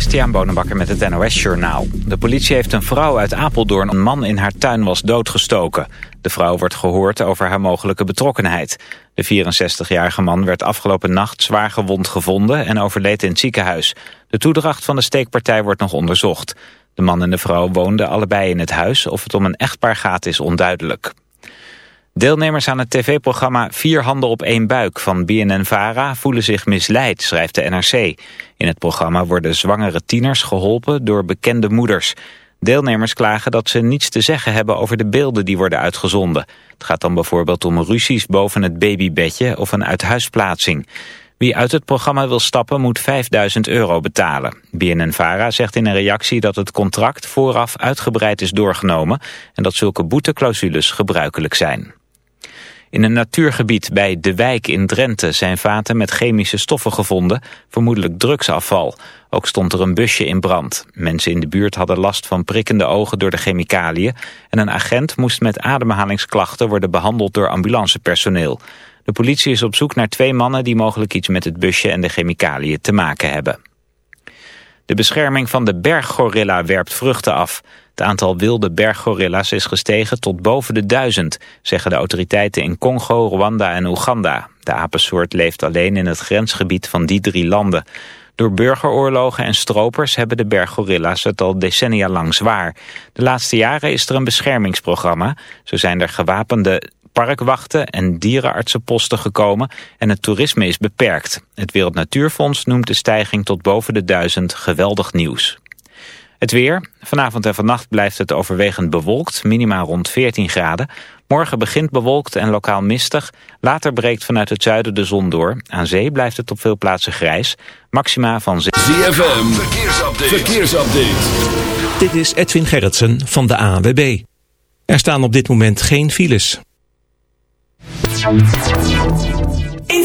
Christian Bonenbakker met het NOS Journaal. De politie heeft een vrouw uit Apeldoorn een man in haar tuin was doodgestoken. De vrouw wordt gehoord over haar mogelijke betrokkenheid. De 64-jarige man werd afgelopen nacht zwaar gewond gevonden en overleed in het ziekenhuis. De toedracht van de steekpartij wordt nog onderzocht. De man en de vrouw woonden allebei in het huis. Of het om een echtpaar gaat is onduidelijk. Deelnemers aan het tv-programma Vier Handen op één Buik van BNN-VARA voelen zich misleid, schrijft de NRC. In het programma worden zwangere tieners geholpen door bekende moeders. Deelnemers klagen dat ze niets te zeggen hebben over de beelden die worden uitgezonden. Het gaat dan bijvoorbeeld om ruzies boven het babybedje of een uithuisplaatsing. Wie uit het programma wil stappen moet 5000 euro betalen. BNN-VARA zegt in een reactie dat het contract vooraf uitgebreid is doorgenomen... en dat zulke boeteclausules gebruikelijk zijn. In een natuurgebied bij De Wijk in Drenthe zijn vaten met chemische stoffen gevonden, vermoedelijk drugsafval. Ook stond er een busje in brand. Mensen in de buurt hadden last van prikkende ogen door de chemicaliën en een agent moest met ademhalingsklachten worden behandeld door ambulancepersoneel. De politie is op zoek naar twee mannen die mogelijk iets met het busje en de chemicaliën te maken hebben. De bescherming van de berggorilla werpt vruchten af. Het aantal wilde berggorilla's is gestegen tot boven de duizend, zeggen de autoriteiten in Congo, Rwanda en Oeganda. De apensoort leeft alleen in het grensgebied van die drie landen. Door burgeroorlogen en stropers hebben de berggorilla's het al decennia lang zwaar. De laatste jaren is er een beschermingsprogramma. Zo zijn er gewapende parkwachten en dierenartsenposten gekomen en het toerisme is beperkt. Het Wereld Natuurfonds noemt de stijging tot boven de duizend geweldig nieuws. Het weer. Vanavond en vannacht blijft het overwegend bewolkt, minimaal rond 14 graden. Morgen begint bewolkt en lokaal mistig. Later breekt vanuit het zuiden de zon door. Aan zee blijft het op veel plaatsen grijs. Maxima van... ZFM, verkeersupdate. verkeersupdate. Dit is Edwin Gerritsen van de ANWB. Er staan op dit moment geen files. In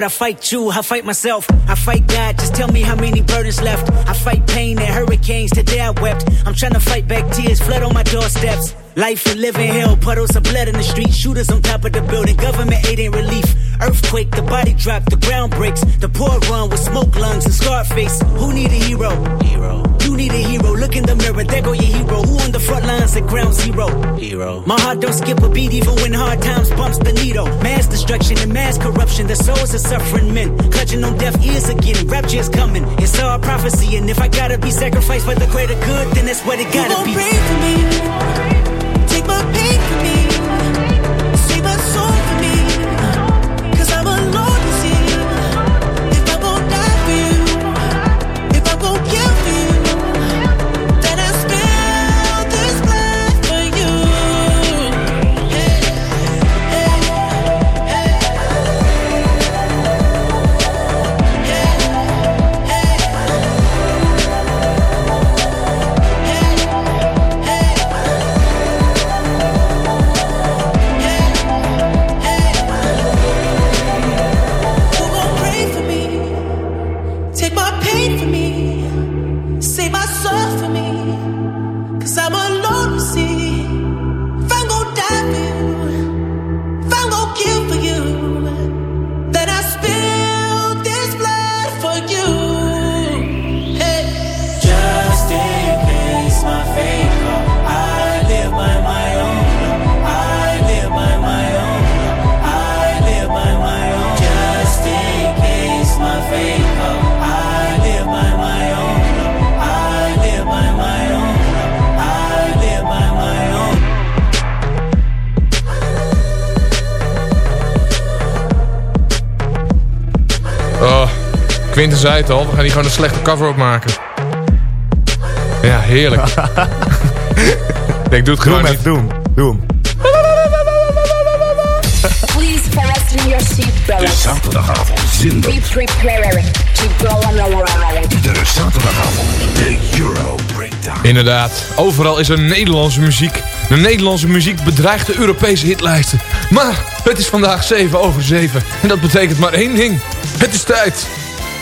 World, I fight you, I fight myself, I fight God. Just tell me how many burdens left. I fight pain and hurricanes. Today I wept. I'm trying to fight back tears, flood on my doorsteps. Life and living hell, puddles of blood in the street, shooters on top of the building. Government aid ain't relief. Earthquake, the body drop, the ground breaks. The poor run with smoke lungs and scar face. Who need a hero? Hero. You need a hero. Look in the mirror, there go your hero. Who on the front lines at ground zero? Hero. My heart don't skip a beat even when hard times bumps the needle. Mass destruction and mass corruption. The souls of suffering men. Clutching on deaf ears again. Rapture's coming. It's all prophecy. And if I gotta be sacrificed for the greater good, then that's what it gotta you be. Pray for me. Quinten zei het al, we gaan hier gewoon een slechte cover op maken. Ja, heerlijk. nee, ik doe het gewoon niet. Doe hem, doe hem. Please fasten your seatbelts. Zaterdagavond Be zinloos. prepared to go on a ride. Iedere zaterdagavond de Euro Breakdown. Inderdaad, overal is er Nederlandse muziek. De Nederlandse muziek bedreigt de Europese hitlijsten. Maar het is vandaag 7 over 7. En dat betekent maar één ding. Het is tijd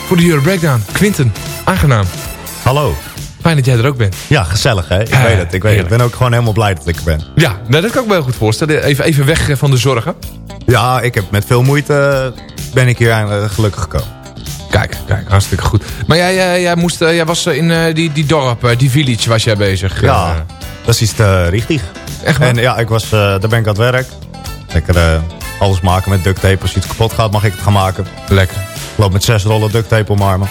voor de Euro Breakdown. Quinten, aangenaam. Hallo. Fijn dat jij er ook bent. Ja, gezellig hè. Ik weet het. Ik weet het. Ik ben ook gewoon helemaal blij dat ik er ben. Ja, nou, dat kan ik me heel goed voorstellen. Even, even weg eh, van de zorgen. Ja, ik heb met veel moeite eh, ben ik hier aan, gelukkig gekomen. Kijk, kijk, hartstikke goed. Maar jij, jij, jij, moest, eh, jij was eh, in eh, die, die dorp, eh, die village was jij bezig. Ja, eh. dat is te richtig. Echt waar? En ja, ik was, eh, daar ben ik aan het werk. Lekker eh, alles maken met duct tape. Als iets kapot gaat, mag ik het gaan maken. Lekker. Ik loop met zes rollen duct tape om armen.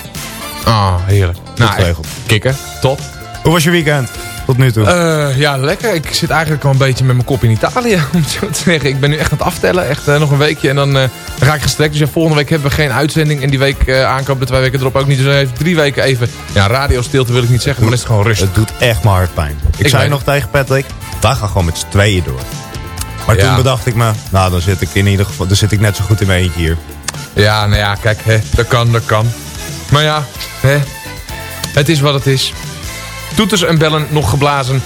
Ah, heerlijk. Nou, geregeld. kikken, top. Hoe was je weekend? Tot nu toe. Eh, ja, lekker. Ik zit eigenlijk al een beetje met mijn kop in Italië, om het zo te zeggen. Ik ben nu echt aan het aftellen. Echt eh, nog een weekje en dan, eh, dan ga ik gestrekt. Dus ja, volgende week hebben we geen uitzending. En die week aankomen de twee weken erop ook niet. Dus dan even drie weken even... Ja, radiostilte wil ik niet zeggen, maar dan is het gewoon rustig. Het doet echt mijn hart pijn. Ik, Ik zei nog tegen Patrick, wij gaan gewoon met z'n tweeën door. Maar Ja. toen bedacht ik me, nou dan zit ik in ieder geval, dan zit ik net zo goed in mijn eentje hier. Ja, nou ja, kijk, hè, dat kan, dat kan. Maar ja, hè, het is wat het is. Toeters en bellen nog geblazen.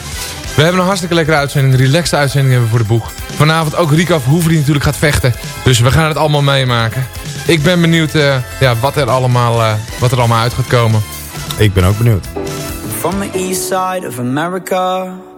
We hebben een hartstikke lekkere uitzending. Een relaxte uitzending hebben we voor de boeg. Vanavond ook Rika Verhoeven die natuurlijk gaat vechten. Dus we gaan het allemaal meemaken. Ik ben benieuwd eh, ja, wat, er allemaal, eh, wat er allemaal uit gaat komen. Ik ben ook benieuwd. From the east side of America,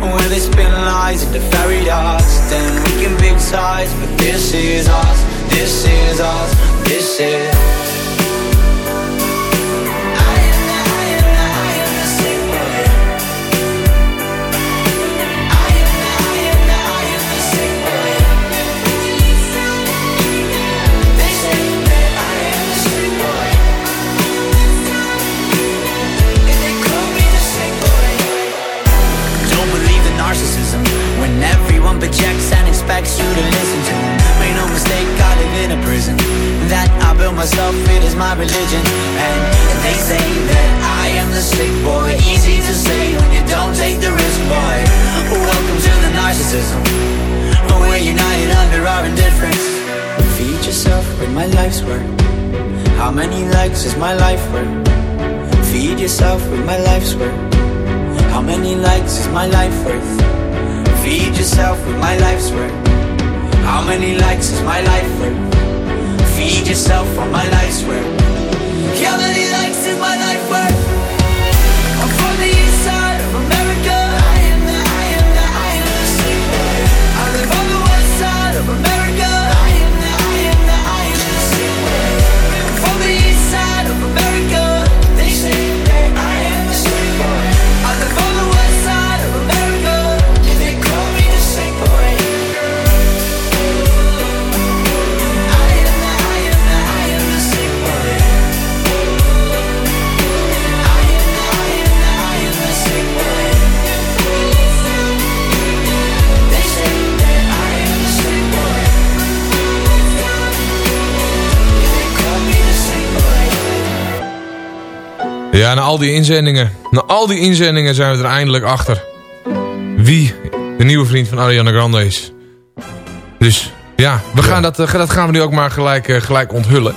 Where they spin lies into fairy dust. And we can big sides, but this is us. This is us. This is. expects you to listen to Make no mistake, I live in a prison. That I built myself, it is my religion. And they say that I am the sick boy. Easy to say when you don't take the risk, boy. Welcome to the narcissism. But we're united under our indifference. Feed yourself with my life's work. How many likes is my life worth? Feed yourself with my life's work. How many likes is my life worth? Feed yourself with my life's work. How many likes is my life worth? Feed yourself on my life's work. How many likes is my life worth? I'm from the east side of America. I am the, I am the, I am the boy. I live on the west side of America. Ja, na al die inzendingen. Na al die inzendingen zijn we er eindelijk achter. Wie de nieuwe vriend van Ariana Grande is. Dus ja, we Gaan dat, eh, dat gaan we nu ook maar gelijk, eh, gelijk onthullen.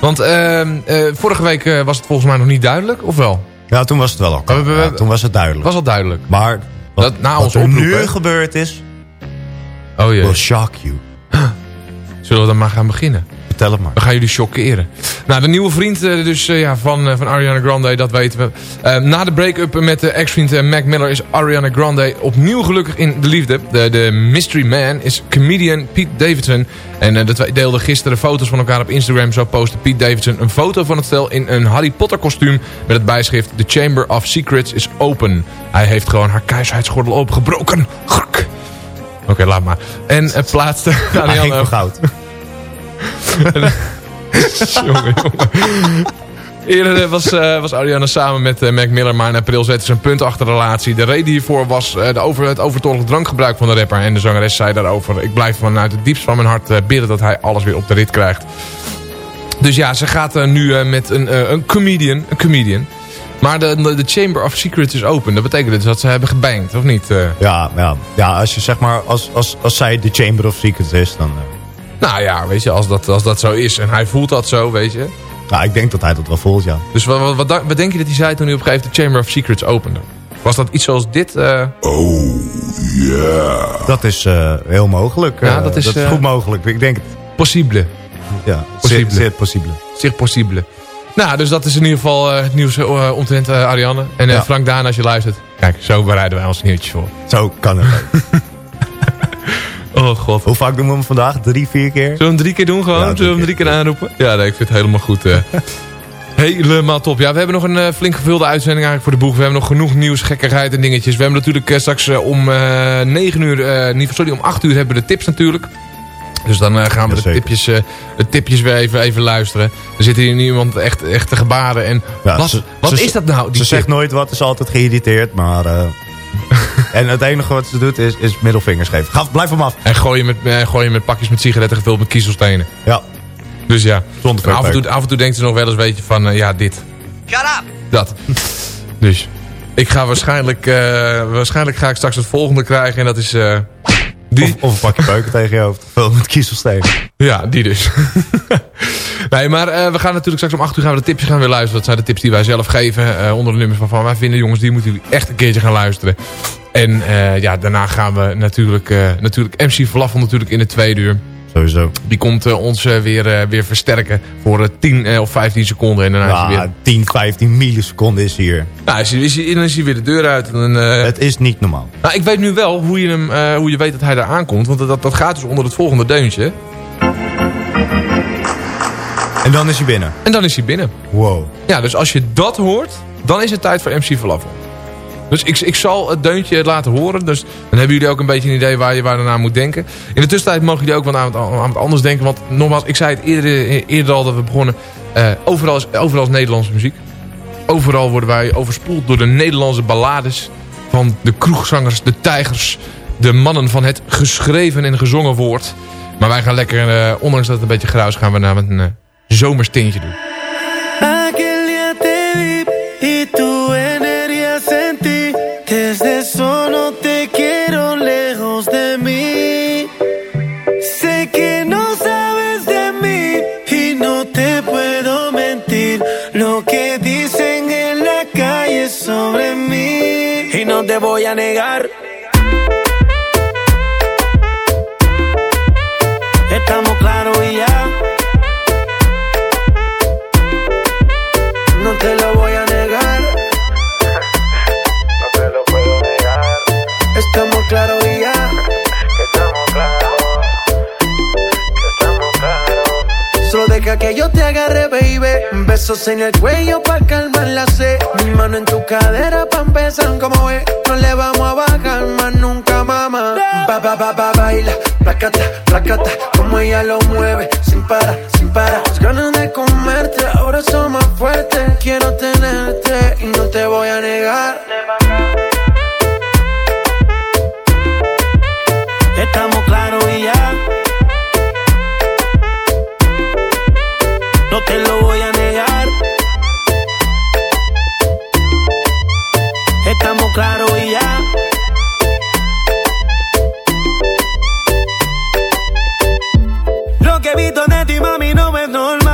Want ehm, eh, vorige week was het volgens mij nog niet duidelijk, of wel? Ja, toen was het wel we- Ja, toen was het duidelijk. Was al duidelijk. Maar wat, Dat na wat er oproep, nu gebeurd is, Oh jee. will shock you. Zullen we dan maar gaan beginnen? Vertel het maar. We gaan jullie chockeren. Nou, de nieuwe vriend eh, dus, eh, ja, van, eh, van Ariana Grande, dat weten we. Na de break-up met de ex-vriend Mac Miller is Ariana Grande opnieuw gelukkig in de liefde. De, de mystery man is comedian Pete Davidson. En eh, de twee deelden gisteren foto's van elkaar op Instagram. Zo postte Pete Davidson een foto van het stel in een Harry Potter kostuum. Met het bijschrift The Chamber of Secrets is open. Hij heeft gewoon haar keisheidsgordel opengebroken. Grk. Oké, laat maar. En eh, plaatste Hij ging goud. jongen, jongen. Eerder eh, was, eh, was Ariana samen met eh, Mac Miller, maar in april zette ze een punt achter de relatie. De reden hiervoor was de over, het overtollig drankgebruik van de rapper. En de zangeres zei daarover, ik blijf vanuit het diepst van mijn hart bidden dat hij alles weer op de rit krijgt. Dus ja, ze gaat nu met een, een comedian, een comedian. Maar de, de, Chamber of Secrets is open. Dat betekent dus dat ze hebben gebankt, of niet? Ja, ja, ja, als je zeg maar, als, als, als zij de Chamber of Secrets is, dan... Nou ja, weet je, als dat, als dat zo is en hij voelt dat zo, weet je. nou, ik denk dat hij dat wel voelt, ja. Dus wat, wat, wat, wat denk je dat hij zei toen hij op een gegeven moment de Chamber of Secrets opende? Was dat iets zoals dit? eh? Dat is eh, heel mogelijk. Ja, eh, dat is, goed mogelijk. Ik denk het. Possible. Ja, Possible. zeer, zeer possible. Zeer possible. Nou, dus dat is in ieder geval eh, het nieuws uh, omtrent eh, Ariane. En eh, Ja. Frank Daan, als je luistert. Kijk, zo bereiden wij ons nieuwtjes voor. Zo kan het. Oh god. Hoe vaak doen we hem vandaag? Drie, vier keer? Zullen we hem drie keer doen gewoon? Ja, Zullen we hem drie keer aanroepen? Ja, nee, ik vind het helemaal goed. eh. helemaal top. Ja, we hebben nog een eh, flink gevulde uitzending eigenlijk voor de boeg. We hebben nog genoeg nieuws, gekkigheid en dingetjes. We hebben natuurlijk eh, straks om eh 9 uur, niet, sorry, om 8 uur hebben we de tips natuurlijk. Dus dan gaan we de tipjes, de tipjes weer even, even luisteren. Er zit hier iemand echt, echt te gebaren. En Ja, wat ze- wat ze- is dat nou? Die Ze zegt nooit wat, is altijd geïrriteerd, maar... en het enige wat ze doet is, is middelvingers geven. Ga, blijf hem af. En gooi je, met, eh, gooi je met pakjes met sigaretten gevuld met kiezelstenen. Ja, Dus ja. zonder En af, en toe, af en toe denkt ze nog wel eens, weet je, van eh, ja, dit. Shut up! Dat. dus. Ik ga waarschijnlijk, eh, waarschijnlijk ga ik straks het volgende krijgen. En dat is eh, die. Of, of een pakje peuken tegen je hoofd. Gevuld met kiezelsteen. Ja, die dus. nee, maar eh, we gaan natuurlijk straks om 8 uur gaan we de tipjes gaan weer luisteren. Dat zijn de tips die wij zelf geven. eh, onder de nummers waarvan wij vinden, jongens, die moeten jullie echt een keertje gaan luisteren. En eh, ja, daarna gaan we natuurlijk, natuurlijk MC Falafel natuurlijk in de tweede uur. Sowieso. Die komt ons weer, weer versterken voor eh, 10 eh, of 15 seconden. En daarna is Ja, weer... 10, 15 milliseconden is hier. Nou, is dan is hij weer de deur uit. En, Het is niet normaal. nou, ik weet nu wel hoe je, hem, hoe je weet dat hij daar aankomt. Want dat, dat gaat dus onder het volgende deuntje. En dan is hij binnen. En dan is hij binnen. Wow. Ja, dus als je dat hoort, dan is het tijd voor MC Falafel. Dus ik, ik zal het deuntje laten horen. Dus dan hebben jullie ook een beetje een idee waar je waar aan moet denken. In de tussentijd mogen jullie ook wat aan, het- aan het anders denken. Want nogmaals, ik zei het eerder, eerder al dat we begonnen. eh, overal, is, overal is Nederlandse muziek. Overal worden wij overspoeld door de Nederlandse ballades. Van de kroegzangers, de tijgers. De mannen van het geschreven en gezongen woord. Maar wij gaan lekker, eh, ondanks dat het een beetje gruis, gaan we naar een eh, zomerstintje doen. besos en el cuello pa' calmar la sed. Mi mano en tu cadera pa' empezar como es. No le vamos a bajar más nunca, mamá. Ba, ba, ba, ba, baila, placata, placata. Como ella lo mueve, sin para, sin para. Las ganas de comerte, ahora son más fuertes. Quiero tenerte y no te voy a negar. Estamos claros y ya. No te lo voy a negar. claro y ya. Lo que he visto de ti, mami, no es normal.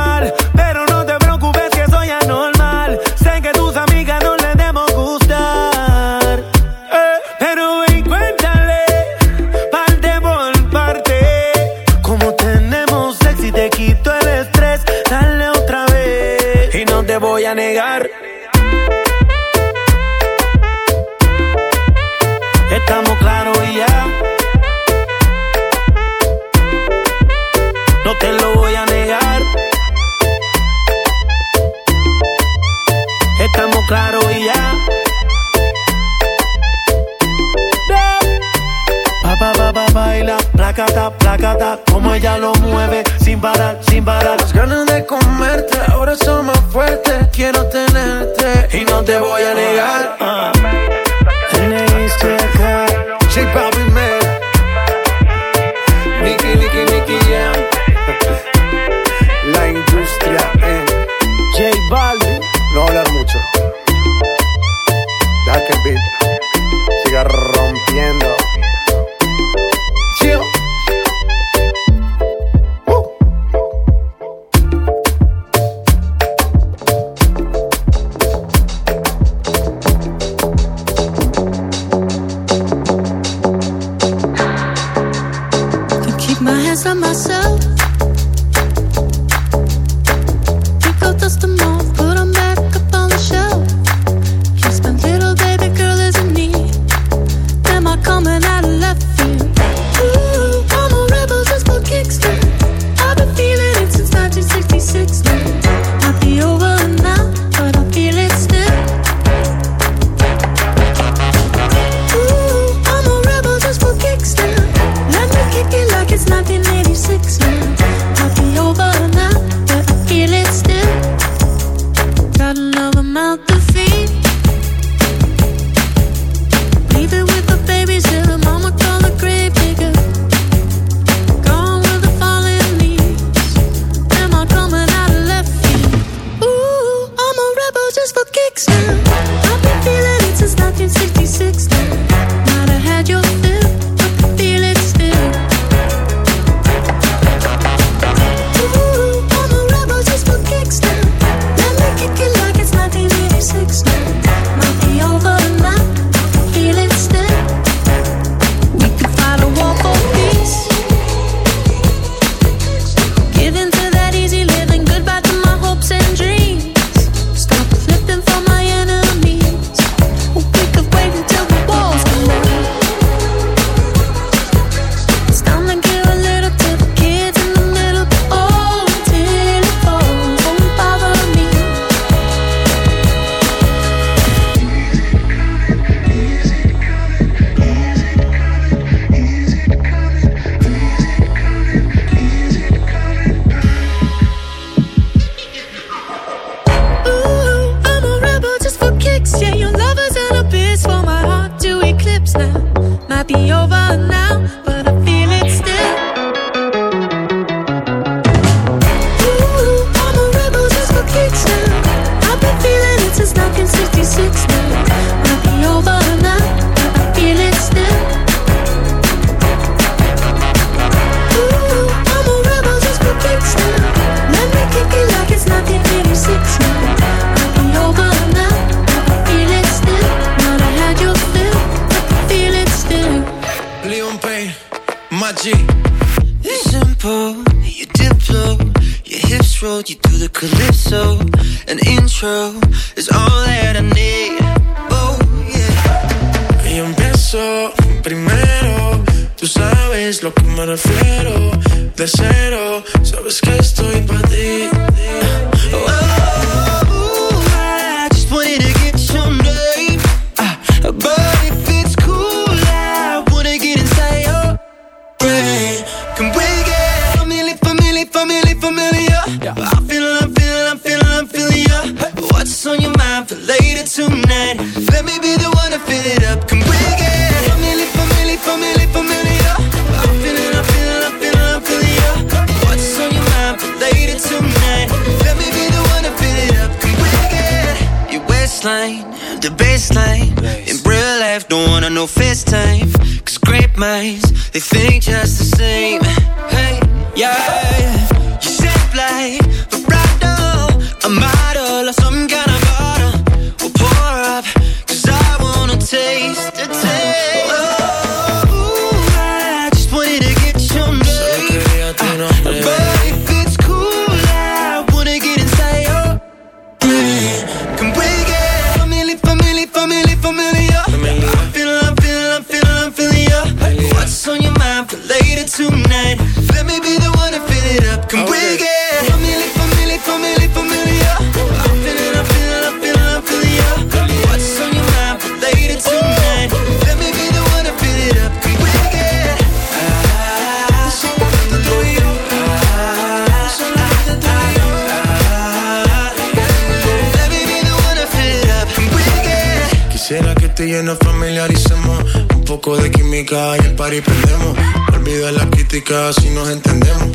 the same. nos familiaricemos. Un poco de química y el par y prendemos. No olvida las críticas si nos entendemos.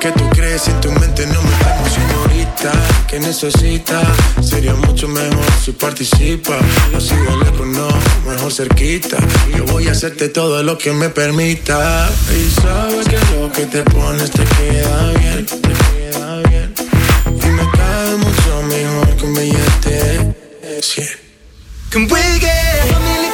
Que tú crees si en tu mente no me estamos señorita? que necesita? Sería mucho mejor si participa. Lo sigo lejos, no, mejor cerquita. Yo voy a hacerte todo lo que me permita. Y sabes que lo que te pones te queda bien. Te queda bien. Y me cae mucho mejor que un billete. Can we get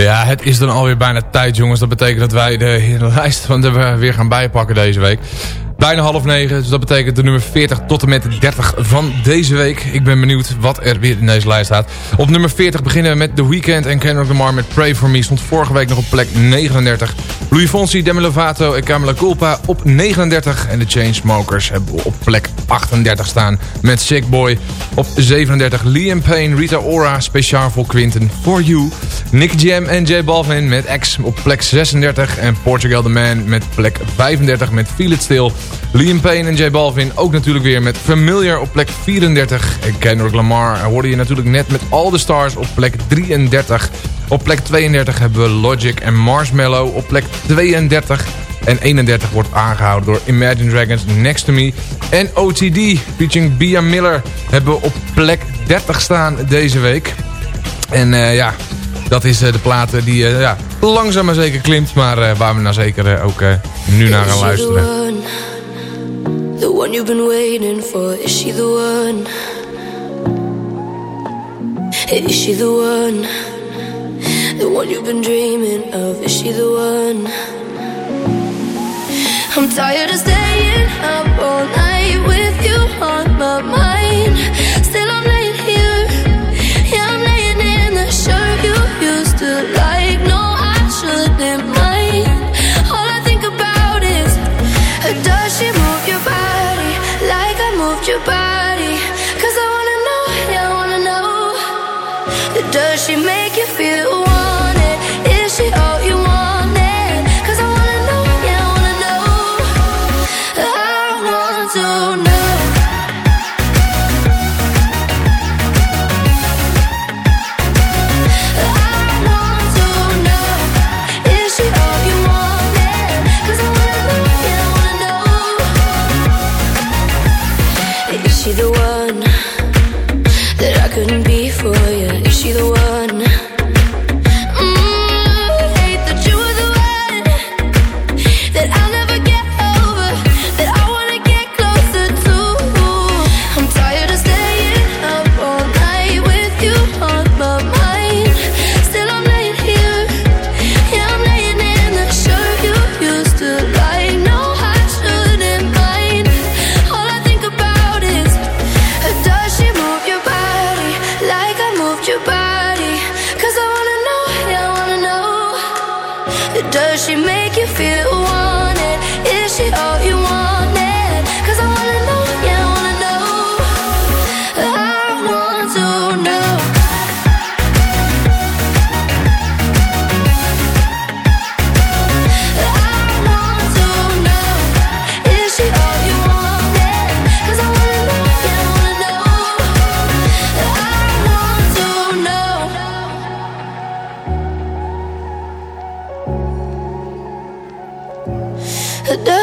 Ja, het is dan alweer bijna tijd jongens. Dat betekent dat wij de lijst van de weer gaan bijpakken deze week. Bijna half negen, dus dat betekent de nummer 40 tot en met 30 van deze week. Ik ben benieuwd wat er weer in deze lijst staat. Op nummer 40 beginnen we met The Weeknd en Kendrick Lamar met Pray For Me. Stond vorige week nog op plek 39. Louis Fonsi, Demi Lovato en Camila Culpa op 39. En de Chainsmokers hebben op plek 38 staan met Sick Boy. Op 37 Liam Payne, Rita Ora, speciaal voor Quinten, For You. Nick Jam en J Balvin met X op plek 36. En Portugal The Man met plek 35 met Feel It Still. Liam Payne en J Balvin ook natuurlijk weer met Familiar op plek 34. En Kendrick Lamar hoorde je natuurlijk net met All The Stars op plek 33. Op plek 32 hebben we Logic en Marshmallow op plek 32. En 31 wordt aangehouden door Imagine Dragons Next To Me. En OTD, featuring Bia Miller, hebben we op plek 30 staan deze week. En eh, ja, dat is eh, de plaat die eh, ja, langzaam maar zeker klimt. Maar waar we nou zeker ook nu naar gaan luisteren. One? You've been waiting for, is she the one? Is she the one? The one you've been dreaming of, is she the one? I'm tired of staying up all night with you on my mind.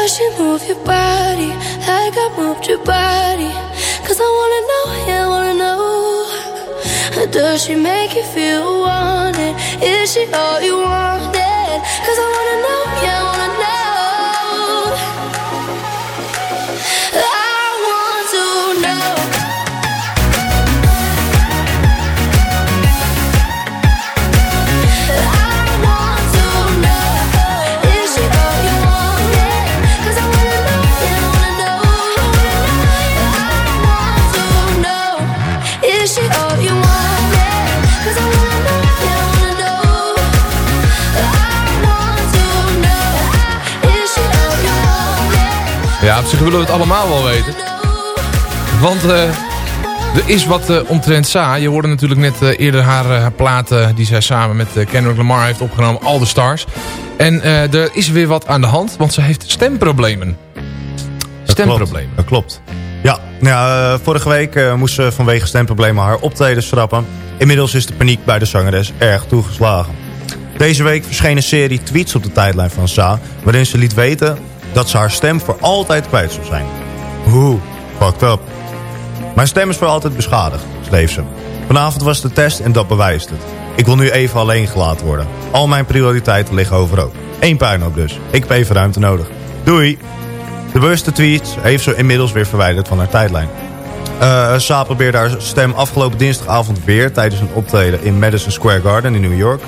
Does she move your body like I moved your body? Cause I wanna know, yeah, I wanna know. Does she make you feel wanted? Is she all you wanted? Cause I wanna know, yeah, I wanna know. Op zich willen we het allemaal wel weten. Want eh, er is wat eh, omtrent Sa. Je hoorde natuurlijk net eh, eerder haar, platen die zij samen met Kendrick Lamar heeft opgenomen. All the Stars. En er is weer wat aan de hand, want ze heeft stemproblemen. Stemproblemen. Dat klopt. Ja, nou vorige week moest ze vanwege stemproblemen haar optreden schrappen. Inmiddels is de paniek bij de zangeres erg toegeslagen. Deze week verscheen een serie tweets op de tijdlijn van Sa... waarin ze liet weten dat ze haar stem voor altijd kwijt zou zijn. Oeh, fucked up. Mijn stem is voor altijd beschadigd, schreef ze. Vanavond was de test en dat bewijst het. Ik wil nu even alleen gelaten worden. Al mijn prioriteiten liggen overhoop. Eén puinhoop dus. Ik heb even ruimte nodig. Doei! De bewuste tweets heeft ze inmiddels weer verwijderd van haar tijdlijn. Eh Sa probeerde haar stem afgelopen dinsdagavond weer... tijdens een optreden in Madison Square Garden in New York.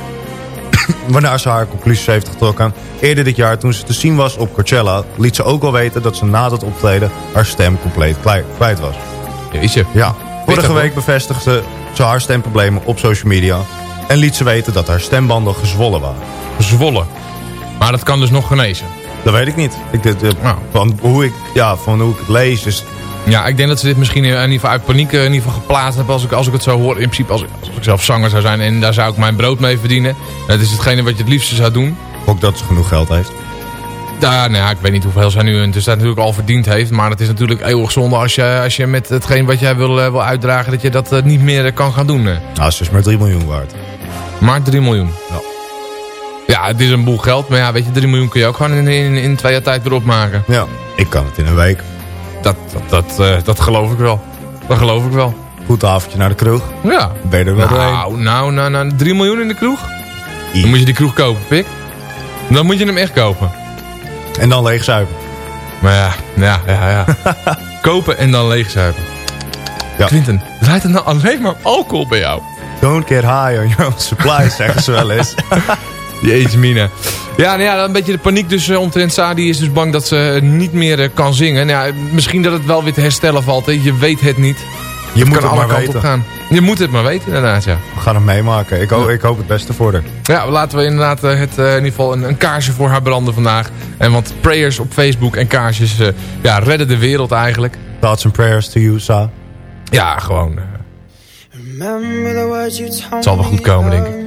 Waarna ze haar conclusies heeft getrokken. Eerder dit jaar, toen ze te zien was op Coachella... liet ze ook al weten dat ze na dat optreden... haar stem compleet kwijt was. Jeetje. Ja. Vorige week bevestigde ze haar stemproblemen op social media... en liet ze weten dat haar stembanden gezwollen waren. Gezwollen? Maar dat kan dus nog genezen? Dat weet ik niet. Ik, dit, dit- van, hoe ik, ja, van hoe ik het lees is... Ja, ik denk dat ze dit misschien in ieder geval uit paniek eh, in ieder geval geplaatst hebben als ik, als ik het zo hoor. In principe als ik, als ik zelf zanger zou zijn en daar zou ik mijn brood mee verdienen. Dat is hetgene wat je het liefste zou doen. Ook dat ze genoeg geld heeft. Ja, nou ja, ik weet niet hoeveel zij nu dus dat natuurlijk al verdiend heeft. Maar het is natuurlijk eeuwig zonde als je, als je met hetgeen wat jij wil, eh, wil uitdragen... dat je dat eh, niet meer kan gaan doen. Nou, ze is maar 3 miljoen waard. Maar 3 miljoen. Ja. Ja, het is een boel geld. Maar ja, weet je, 3 miljoen kun je ook gewoon in, in, in twee jaar tijd weer opmaken. Ja, ik kan het in een week. Dat, dat, dat, eh, dat geloof ik wel. Dat geloof ik wel. Goed avondje naar de kroeg. Ja. Ben je er wel? Nou, nou, nou, nou, 3 miljoen in de kroeg? Dan moet je die kroeg kopen, pik. Dan moet je hem echt kopen. En dan leegzuipen. Maar ja, ja, ja, ja. kopen en dan leegzuipen. Ja. Quinten, draait het nou alleen maar alcohol bij jou? Don't get high on your own supply, zeggen ze wel eens. Jeetje mina. Ja, nou ja, een beetje de paniek dus uh, omtrent Sadi is dus bang dat ze eh, niet meer eh, kan zingen. Nou ja, misschien dat het wel weer te herstellen valt. Hè. Je weet het niet. Je moet kan het alle maar kanten weten. op gaan. Je moet het maar weten inderdaad, ja. We gaan het meemaken. Ik, ho ik hoop het beste voor haar. Ja, laten we inderdaad het, in ieder geval een, een kaarsje voor haar branden vandaag. En want prayers op Facebook en kaarsjes ja, redden de wereld eigenlijk. Thoughts and prayers to you, Sa. Ja, gewoon. Het zal wel goed komen, denk ik.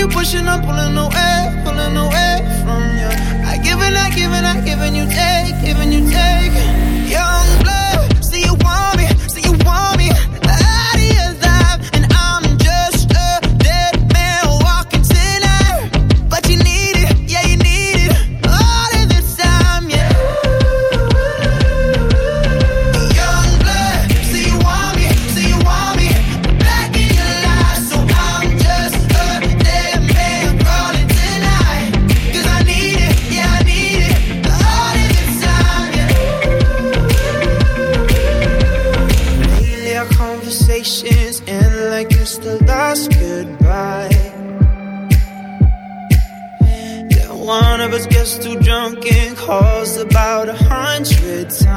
You pushing, I'm pulling away, pulling away from you. I give and I give and I give and you take, giving you take. Young blood, see you want me, see you want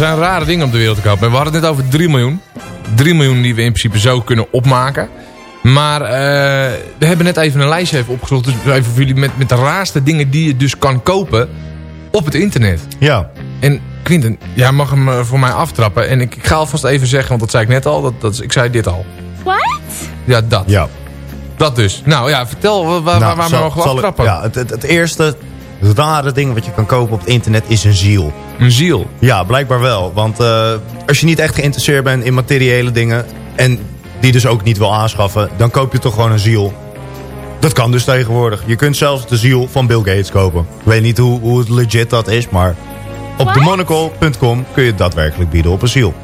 Zijn rare dingen op de wereld te kopen. En we hadden het net over 3 miljoen. 3 miljoen die we in principe zo kunnen opmaken. Maar eh, we hebben net even een lijstje even opgezocht. Dus even voor jullie met, met de raarste dingen die je dus kan kopen op het internet. Ja. En Quinten, jij mag hem eh, voor mij aftrappen. En ik, ik ga alvast even zeggen, want dat zei ik net al. Dat, dat, is- ik zei dit al. What? Ja, dat. Ja. Dat dus. Nou ja, vertel waar, waar, Nou, waar we zal- mogen ik- aftrappen. Ja, het, het, het eerste rare ding wat je kan kopen op het internet is een ziel. Een ziel? Ja, blijkbaar wel. Want eh, als je niet echt geïnteresseerd bent in materiële dingen... en die dus ook niet wil aanschaffen... dan koop je toch gewoon een ziel. Dat kan dus tegenwoordig. Je kunt zelfs de ziel van Bill Gates kopen. Ik weet niet hoe, hoe het legit dat is, maar... op demonacle.com kun je het daadwerkelijk bieden op een ziel.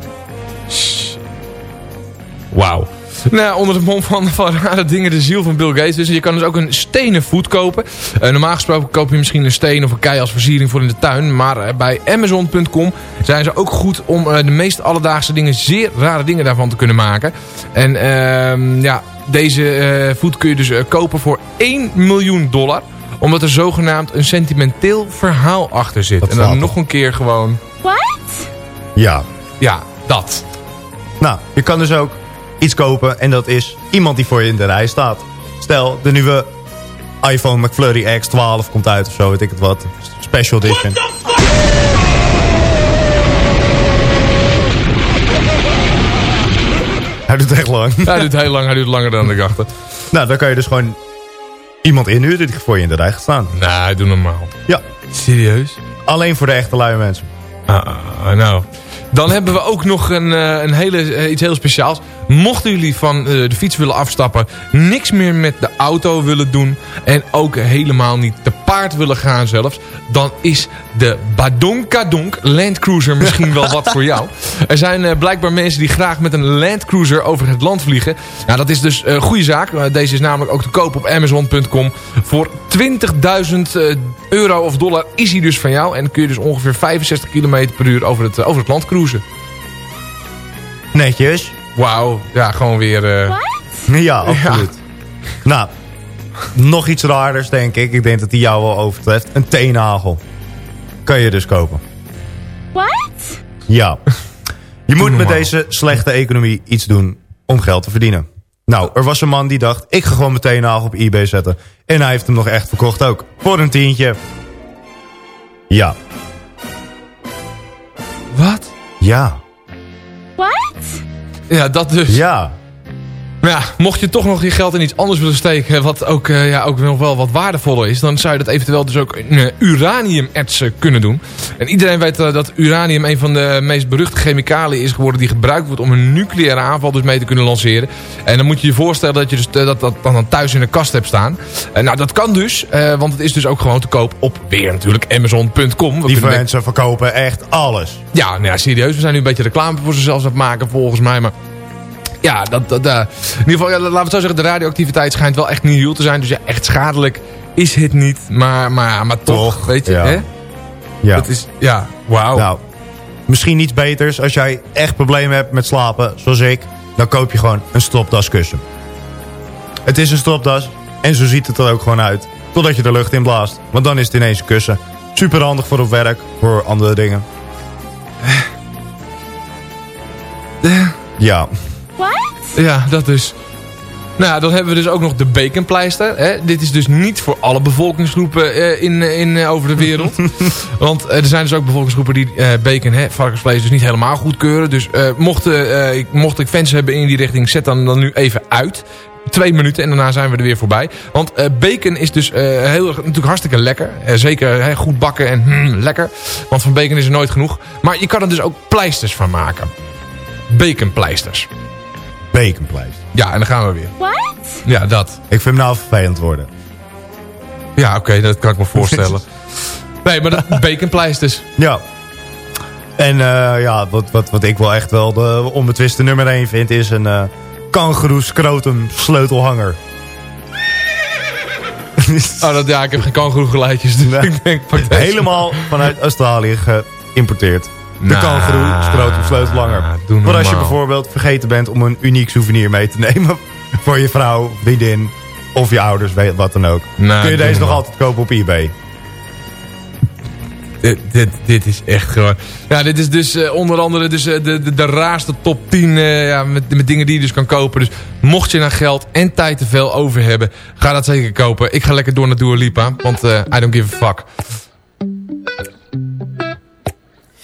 Wauw. Nou, onder de mom van, van rare dingen de ziel van Bill Gates. Dus je kan dus ook een stenen voet kopen. Eh, normaal gesproken koop je misschien een steen of een kei als versiering voor in de tuin. Maar eh, bij Amazon.com zijn ze ook goed om eh, de meest alledaagse dingen, zeer rare dingen daarvan te kunnen maken. En ehm, ja, deze eh, voet kun je dus eh, kopen voor 1 miljoen dollar. Omdat er zogenaamd een sentimenteel verhaal achter zit. Dat en dan nog een keer gewoon... What? Ja. Ja, dat. Nou, je kan dus ook iets kopen en dat is iemand die voor je in de rij staat. Stel, de nieuwe iPhone McFlurry X12 komt uit of zo, weet ik het wat. Special edition. Hij doet echt lang. Hij doet heel lang, hij doet langer dan ik dacht. Nou, dan kan je dus gewoon iemand inhuren die voor je in de rij gaat staan. Nee, doe normaal. Ja. Serieus? Alleen voor de echte luie mensen. Ah, nou. Dan hebben we ook nog een, eh, een hele, eh, iets heel speciaals. Mochten jullie van eh, de fiets willen afstappen... niks meer met de auto willen doen... en ook helemaal niet te paard willen gaan zelfs... dan is de Badonkadonk Land Cruiser misschien wel wat voor jou. Er zijn eh, blijkbaar mensen die graag met een Land Cruiser over het land vliegen. Nou, dat is dus een goede zaak. Eh, Deze is namelijk ook te koop op Amazon.com. Voor 20.000 eh, euro of dollar is hij dus van jou. En kun je dus ongeveer 65 km per uur over het, eh, over het land cruisen. Netjes. Wauw, ja, gewoon weer... eh, Ja, absoluut. Nou, nog iets raarders denk ik. Ik denk dat die jou wel overtreft. Een teennagel. Kan je dus kopen. What? Ja. Je moet met deze slechte economie iets doen om geld te verdienen. Nou, er was een man die dacht, ik ga gewoon mijn teennagel op eBay zetten. En hij heeft hem nog echt verkocht ook. Voor een tientje. Ja. Wat? Ja. Ja, dat dus. Ja. Maar ja, mocht je toch nog je geld in iets anders willen steken... wat ook, eh, ja, ook nog wel wat waardevoller is... dan zou je dat eventueel dus ook in uh, uraniumertsen kunnen doen. En iedereen weet eh, dat uranium een van de meest beruchte chemicaliën is geworden... die gebruikt wordt om een nucleaire aanval dus mee te kunnen lanceren. En dan moet je je voorstellen dat je dus, dat, dat dan thuis in de kast hebt staan. Nou, dat kan dus, want het is dus ook gewoon te koop op weer natuurlijk Amazon.com. Die mensen verkopen echt alles. ja, nou ja, serieus. We zijn nu een beetje reclame voor zichzelf aan het maken, volgens mij. Maar ja, dat, dat, eh, in ieder geval, ja, laten we het zo zeggen, de radioactiviteit schijnt wel echt niet heel te zijn. Dus ja, echt schadelijk is het niet. Maar, maar, maar toch, weet je, ja. hè? Ja. Dat is, ja, wauw. Nou, misschien niets beters. Als jij echt problemen hebt met slapen, zoals ik... dan koop je gewoon een stropdaskussen. Het is een stropdas en zo ziet het er ook gewoon uit. Totdat je de lucht in blaast. Want dan is het ineens een kussen. Super handig voor op werk, voor andere dingen. Ja. Ja, dat dus. Nou ja, dan hebben we dus ook nog de baconpleister. Hè. Dit is dus niet voor alle bevolkingsgroepen eh, in, in, eh, over de wereld. Want eh, er zijn dus ook bevolkingsgroepen die eh, bacon, hè, varkensvlees, dus niet helemaal goedkeuren. Dus eh, mocht, eh, ik, mocht ik fans hebben in die richting, zet dan, dan nu even uit. Twee minuten en daarna zijn we er weer voorbij. Want eh, bacon is dus eh, heel, erg- natuurlijk hartstikke lekker. Zeker hè, goed bakken en hmm, lekker. Want van bacon is er nooit genoeg. Maar je kan er dus ook pleisters van maken. Baconpleisters. Baconpleister. Ja, en dan gaan we weer. What? Ja, dat. Ik vind hem nou vervelend worden. Ja, oké, dat kan ik me voorstellen. nee, maar dat baconpleisters. Ja. En eh, ja, wat, wat, wat ik wel echt wel de onbetwiste nummer 1 vind... is een eh kangeroe scrotum sleutelhanger. Oh, dat, ja, ik heb geen kangoeroe geleidjes. Dus ik denk, pak deze. Helemaal vanuit Australië geïmporteerd. De Nou, kangeroe scrotum sleutelhanger. doe Voor als je bijvoorbeeld vergeten bent om een uniek souvenir mee te nemen... voor je vrouw, vriendin of je ouders, weet wat dan ook. Nou, kun je deze nog altijd kopen op eBay. Dit, dit, dit is echt gewoon... Ja, dit is dus eh, onder andere dus, eh, de, de, de raarste top 10 eh, ja, met, met dingen die je dus kan kopen. Dus mocht je nou geld en tijd te veel over hebben, ga dat zeker kopen. Ik ga lekker door naar Dua Lipa, want I don't give a fuck.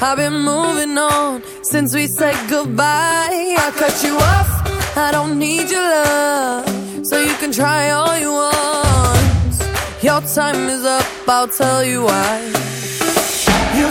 I've been moving on since we said goodbye. I cut you off. I don't need your love. So you can try all you want. Your time is up. I'll tell you why. You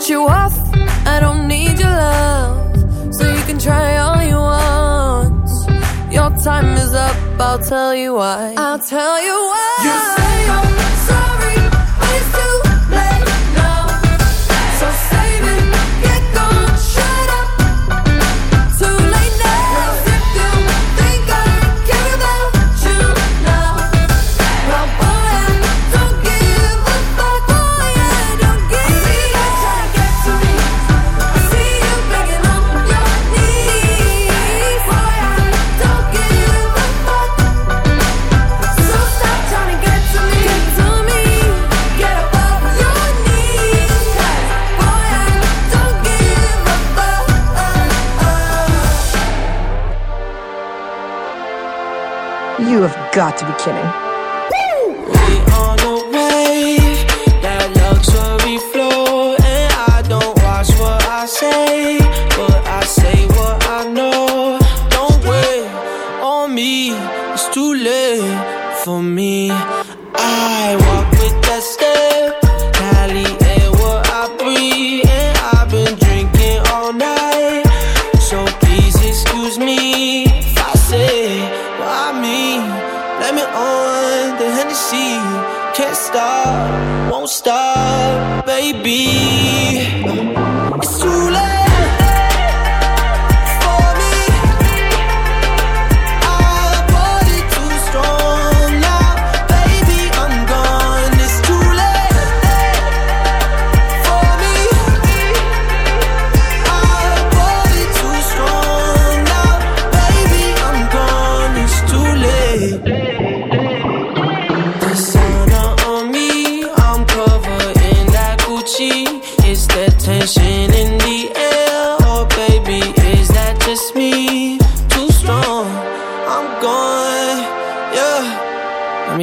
Cut you off. I don't need your love, so you can try all you want. Your time is up. I'll tell you why. I'll tell you why. You say I'm sorry,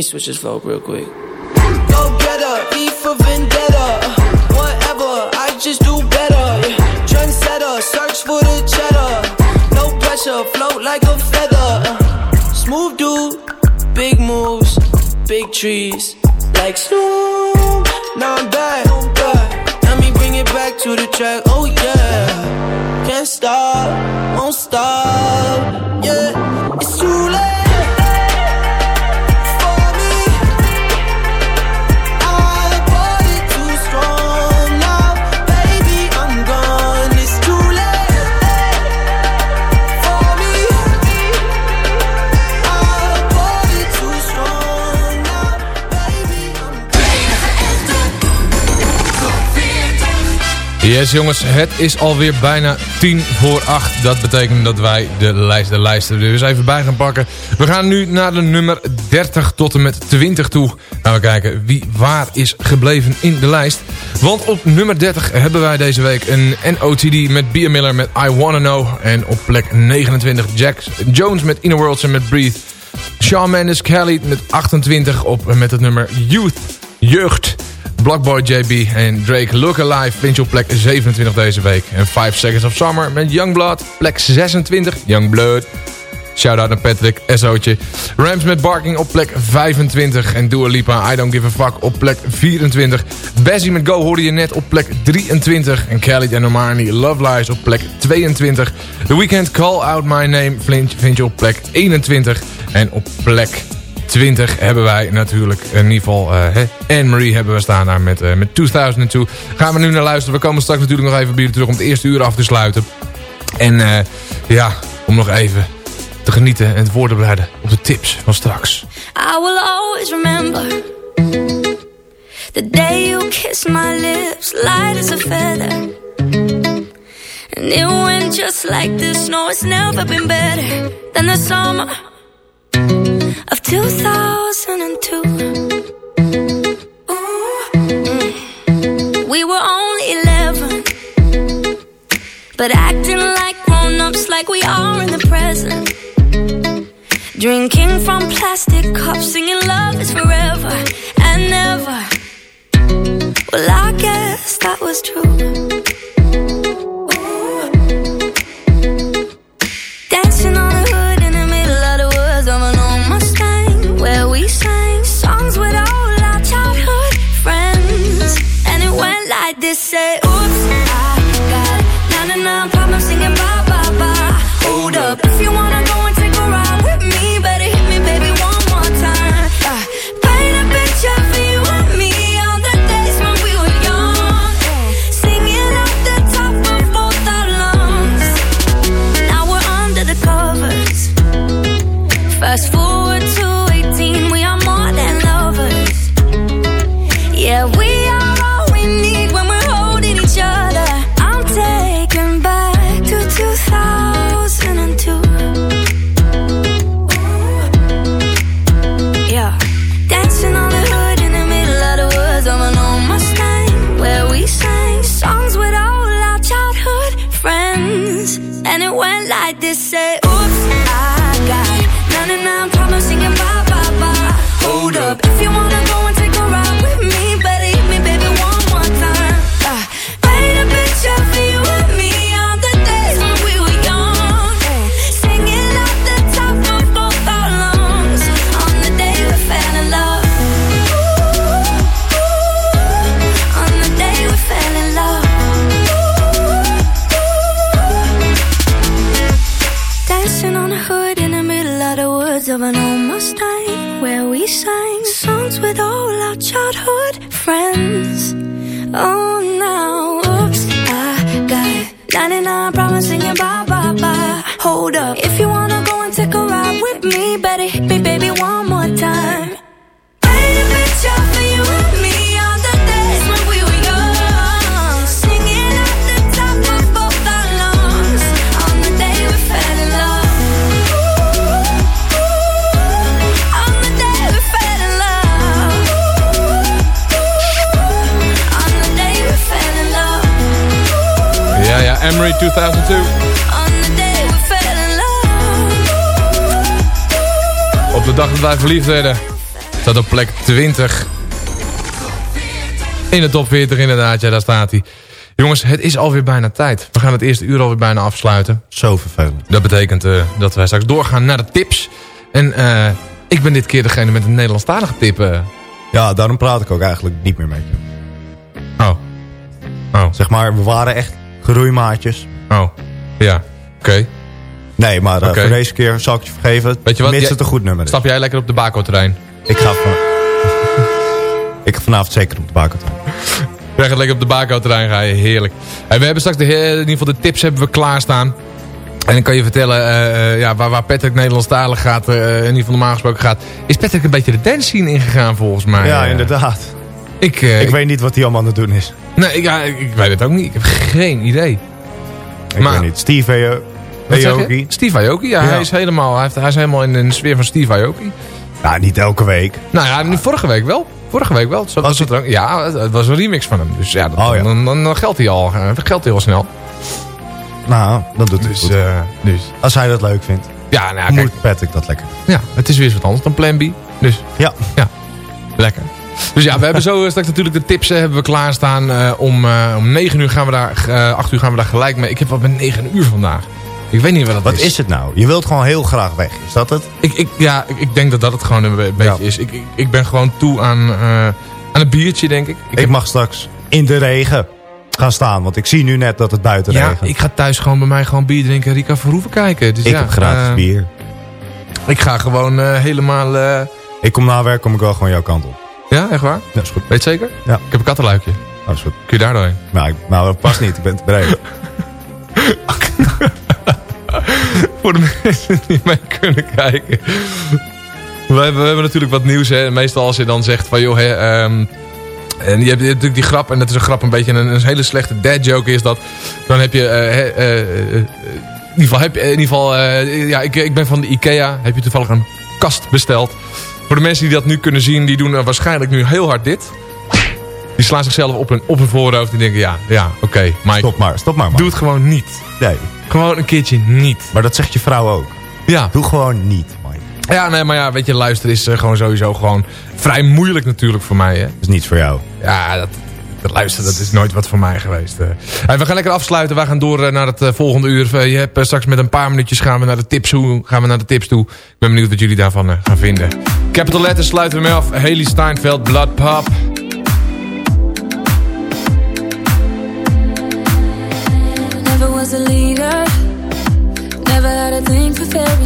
switch this flow real quick. Go get her, V for vendetta. Whatever, I just do better. Trendsetter, search for the cheddar. No pressure, float like a feather. Smooth dude, big moves, big trees, like Snoop. Now I'm back. Let me bring it back to the track. Oh yeah, can't stop, won't stop. Yeah, Yes jongens, het is alweer bijna tien voor acht. Dat betekent dat wij de lijst, de lijst er dus even bij gaan pakken. We gaan nu naar de nummer 30 tot en met 20 toe. Gaan we kijken wie waar is gebleven in de lijst. Want op nummer 30 hebben wij deze week een NOTD met Bia Miller met I Wanna Know. En op plek 29 Jack Jones met Inner Worlds en met Breathe. Shawn Mendes Kelly met 28 op met het nummer Youth, Jeugd. Blockboy JB en Drake Look Alive vind je op plek 27 deze week. En 5 Seconds of Summer met Youngblood, plek 26, Youngblood. Shout-out naar Patrick, SO'tje. Rams met Barking op plek 25. En Dua Lipa, I Don't Give a Fuck op plek 24. Bessie met Go hoorde je net op plek 23. En Kelly en Omani Love Lies op plek 22. The Weeknd Call Out My Name vind je op plek 21. En op plek 20 hebben wij natuurlijk in ieder geval uh, Anne-Marie hebben we staan daar met, uh, met 2002. Gaan we nu naar luisteren. We komen straks natuurlijk nog even bij terug om het eerste uur af te sluiten. En uh, ja, om nog even te genieten en voor te bereiden op de tips van straks. I will always remember the day you kissed my lips, light as a feather. And it went just like this. No, it's never been better than the summer of 2002. Mm. We were only 11, but acting like grown ups, like we are in the present. Drinking from plastic cups, singing love is forever and never. Well, I guess that was true. Dag dat wij verliefd werden. Staat op plek 20. In de top 40 inderdaad, ja, daar staat hij. Jongens, het is alweer bijna tijd. We gaan het eerste uur alweer bijna afsluiten. Zo vervelend. Dat betekent eh, dat wij straks doorgaan naar de tips. En eh, ik ben dit keer degene met een Nederlandstalige tip. eh. Ja, daarom praat ik ook eigenlijk niet meer met je. Oh. Oh. Zeg maar, we waren echt groeimaatjes. Oh. Ja, oké. Nee, maar eh, Oké. voor deze keer zal ik je vergeven. Weet je wat? Mits het een goed nummer is. Stap jij lekker op de Bako-terrein? Ik ga, van... ik ga vanavond zeker op de bakken. Jij gaat lekker op de Bako-terrein gaan, heerlijk. En we hebben straks, de, in ieder geval de tips hebben we klaarstaan. En ik kan je vertellen, eh, eh, ja, waar, waar Patrick Nederlandstalig gaat, eh, in ieder geval normaal gesproken gaat... is Patrick een beetje de dance scene ingegaan volgens mij. ja, Eh, inderdaad. Ik, eh, Ik weet niet wat hij allemaal aan het doen is. Nee, ik, ja, ik, ik weet het ook niet. Ik heb geen idee. Ik Maar- weet niet. Steve Je? Aoki. Steve Aoki, ja, Ja. Hij, is helemaal, hij, heeft, hij is helemaal in de sfeer van Steve Aoki. Ja, niet elke week. Nou ja, nu, vorige week wel. Vorige week wel. Zo, was het ja, het, was een remix van hem. Dus ja, dat, Oh, ja. Dan, dan, dan geldt hij al, eh, geldt hij al snel. Nou, dat doet hij Dus, goed. eh, dus Als hij dat leuk vindt, ja, nou, kijk, moet Patrick dat lekker. ja, het is weer eens wat anders dan Plan B. Dus Ja. ja, lekker. Dus ja, we hebben zo straks natuurlijk de tips eh, hebben we klaarstaan. Eh, om, eh, om 9 uur gaan we daar, eh 8 uur gaan we daar gelijk mee. Ik heb wat met 9 uur vandaag. Ik weet niet wat dat Wat is. is het nou? Je wilt gewoon heel graag weg. Is dat het? Ik, ik, ja, ik, ik denk dat dat het gewoon een be- beetje is. Ik, ik, ik ben gewoon toe aan, eh, aan een biertje, denk ik. Ik, Ik heb- mag straks in de regen gaan staan. Want ik zie nu net dat het buiten ja, regent. ik ga thuis gewoon bij mij gewoon bier drinken en Rika Verhoeven kijken. Dus Ik ja, heb gratis eh, bier. Ik ga gewoon eh, helemaal... Ik kom na werk, kom ik wel gewoon jouw kant op. ja, echt waar? Dat is goed. Weet je zeker? Ja. Ik heb een kattenluikje. Dat is goed. Kun je daar doorheen? Nou, ik, nou dat past niet. Ik ben te breed. Voor de mensen die mee kunnen kijken. We hebben, we hebben natuurlijk wat nieuws. Hè. Meestal als je dan zegt van joh... Hè, ehm, en je hebt natuurlijk die grap, en dat is een grap een beetje een, een hele slechte dad joke is dat. Dan heb je, eh, in ieder geval, heb, in ieder geval ja, ik, ik ben van de Ikea. Heb je toevallig een kast besteld. Voor de mensen die dat nu kunnen zien, die doen waarschijnlijk nu heel hard dit. Die slaan zichzelf op hun, op hun voorhoofd en denken, ja, ja oké, Mike, Stop maar, stop maar. man. doe het gewoon niet. Nee, Gewoon een keertje niet. maar dat zegt je vrouw ook. Ja, Doe gewoon niet, Mike. ja, nee, maar ja, weet je, luisteren is eh, gewoon sowieso gewoon vrij moeilijk natuurlijk voor mij. Hè? Dat is niets voor jou. Ja, dat, dat luisteren, dat is nooit wat voor mij geweest. Hey, we gaan lekker afsluiten. We gaan door eh, naar het volgende uur. Je hebt straks met een paar minuutjes gaan we naar de tips toe. Gaan we naar de tips toe. Ik ben benieuwd wat jullie daarvan gaan vinden. Capital Letters sluiten we mee af. Haley Steinfeld, Blood Pop.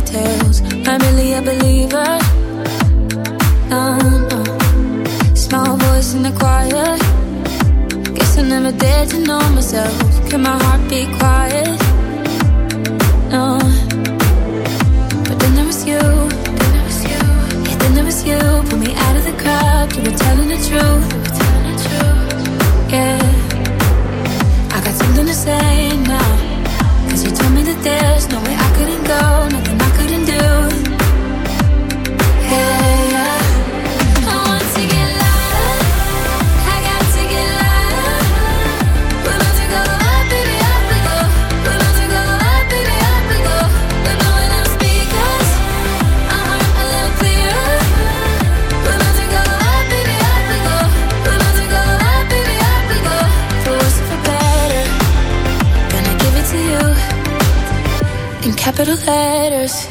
Fairy tales. Really a believer. No, no. Small voice in the choir. Guess I never dared to know myself. Can my heart be quiet? No. But then was you. Then was you. Then was you. Pull me out of the crowd. You were telling the truth. Yeah. I got something to say now. Cause you told me that there's no way I couldn't go, nothing capital letters.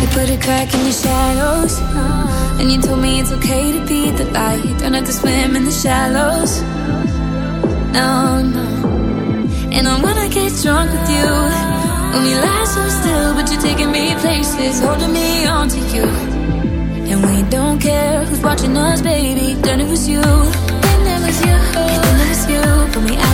You put a crack in your shadows, and you told me it's okay to be the light. Don't have to swim in the shallows. No, no. And I wanna get drunk with you. When we lie so still, but you're taking me places, holding me on to you. And we don't care who's watching us, baby. Then it was you. Then it was you. Then it was you. Put me out.